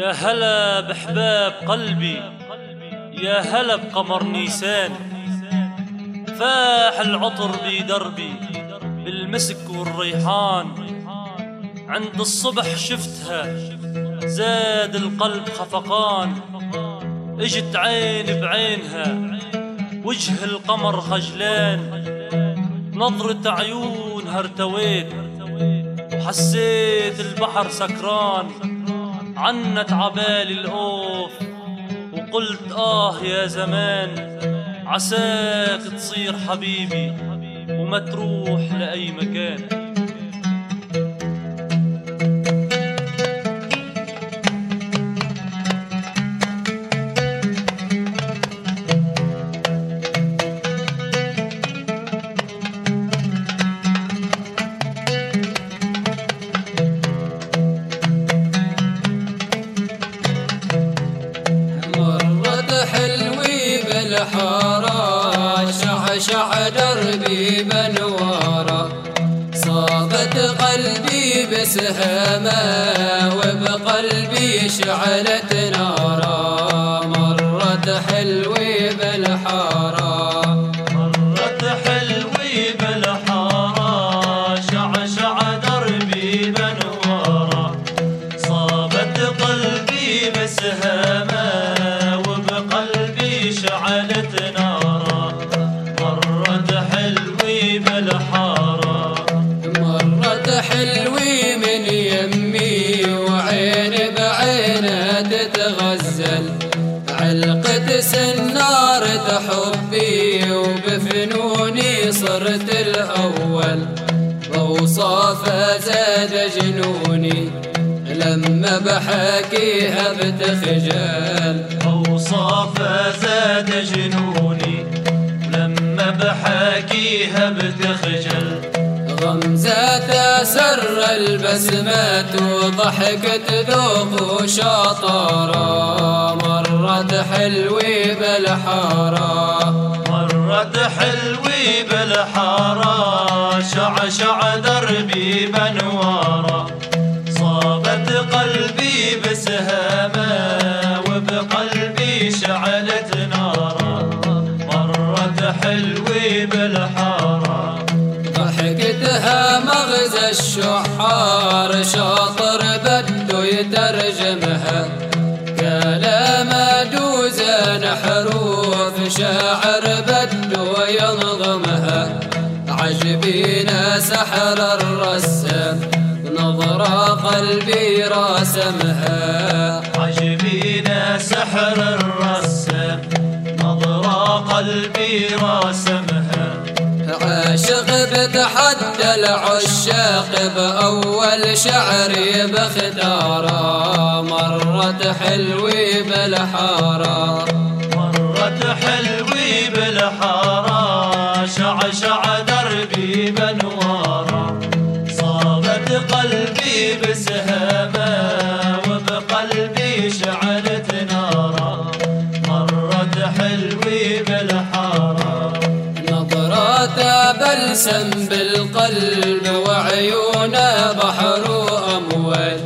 يا هلا بحباب قلبي يا هلا بقمر نيسان. فاح العطر بدربي بالمسك والريحان. عند الصبح شفتها زاد القلب خفقان. اجت عين بعينها وجه القمر خجلان. نظرة عيونها ارتويت وحسيت البحر سكران. عنت عبالي الأوف. وقلت آه يا زمان عساك تصير حبيبي وما تروح لأي مكان. الحارة شعشع دربي بنوارة صابت قلبي بسهامة وبقلبي شعلت نارا. مرت حلوي صرت الأول وأوصافها زاد جنوني لما بحكيها بتخجل أوصاف زاد جنوني لما بحاكيها بتخجل غمزات سر البسمات وضحكت ذوق وشطارة مرت حلوي بالحارة. مرت حلوي بالحارة شعشع دربي بنوارة. صابت قلبي بسهامة وبقلبي شعلت نارا مرت حلوي بالحارة. ضحكتها مغزى الشحار شاطر بده يترجمها. كلام دوزن حروف شاعر بده ينظمها عجبينا سحر الرسام نظرة قلبي راسمها عجبينا سحر الرسام نظرة قلبي راسمها عاشق بتحدى العشاق بأول شعري بختارة مرت حلوي بالحارة مرت حلوي بالحارة شعشع دربي بنوارة صابت قلبي بسهامة وبقلبي شعلت نارا مرت حلوي بالحارة. نظرات بلسم بالقلب وعيونا بحر وأموال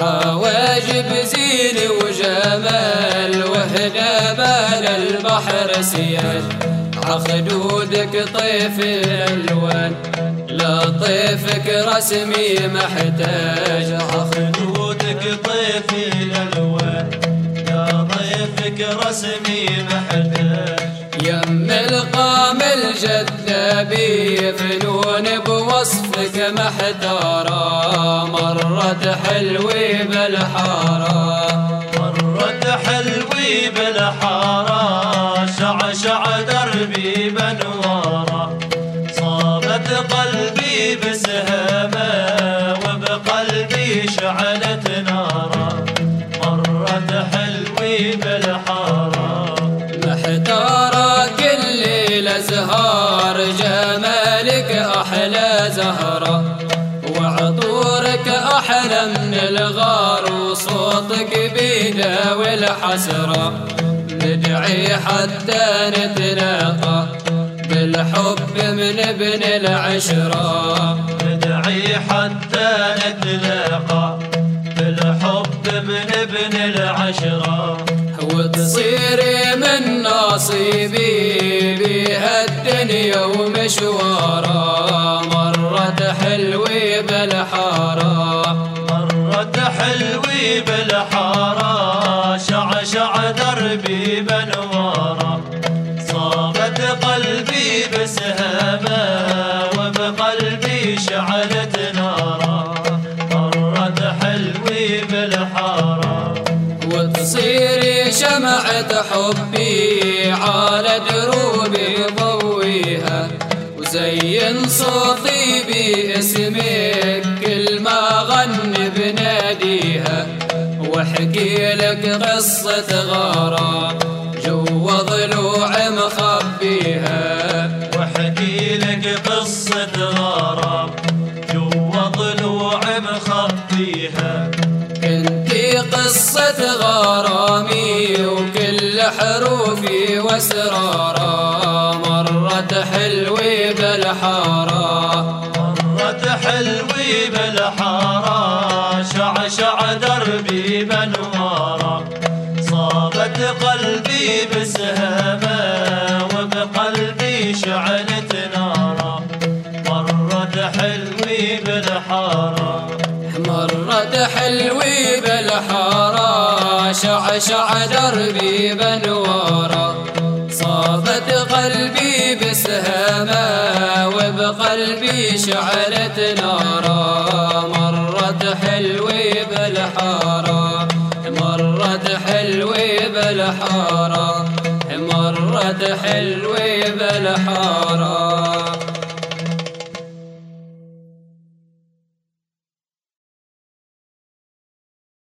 حواجب زين البحر سيال عخدودك طيف الألوان. لطيفك رسمي محتاج. خدودك طيف الألوان. يا ضيفك رسمي محتاج. يم القام الجذابي فنون بوصفك محتارة مرت حلوي بالحارة. مرت حلوي بالحارة. شعشع دربي بنوارة صابت قلبي بسهامة وبقلبي شعلت نارا. مرت حلوي بالحارة. محتارة كل الأزهار جمالك أحلى زهرة. وعطورك أحلى من الغار وصوتك بيداوي الحسرة. ندعي حتى نتلاقى بالحب من ابن العشرة. ندعي حتى نتلاقى بالحب ابن ابن العشرة. وتصيري من نصيبي بها الدنيا ومشوارا. مرت حلوي بالحارة. مرت حلوي بالحارة. دربي بنوارة صابت قلبي بسهامة وبقلبي شعلت نارا مرت حلوي بالحارة. وتصيري شمعة حبي على دروبي ضويها وزين صوتي باسمك واحكي لك قصة غارة جوا ضلوع مخبيها. واحكي لك قصة غرام جوا ضلوع مخبيها. كنتي قصة غرامي وكل حروفي واسرارا مرت حلوي بالحارة. مرت حلوي بالحارة. شعشع دربي بنوارة صابت قلبي بسهامة وبقلبي شعلت نارا. مرت حلوي بالحارة مرت حلوي بالحارة مرت حلوي بالحارة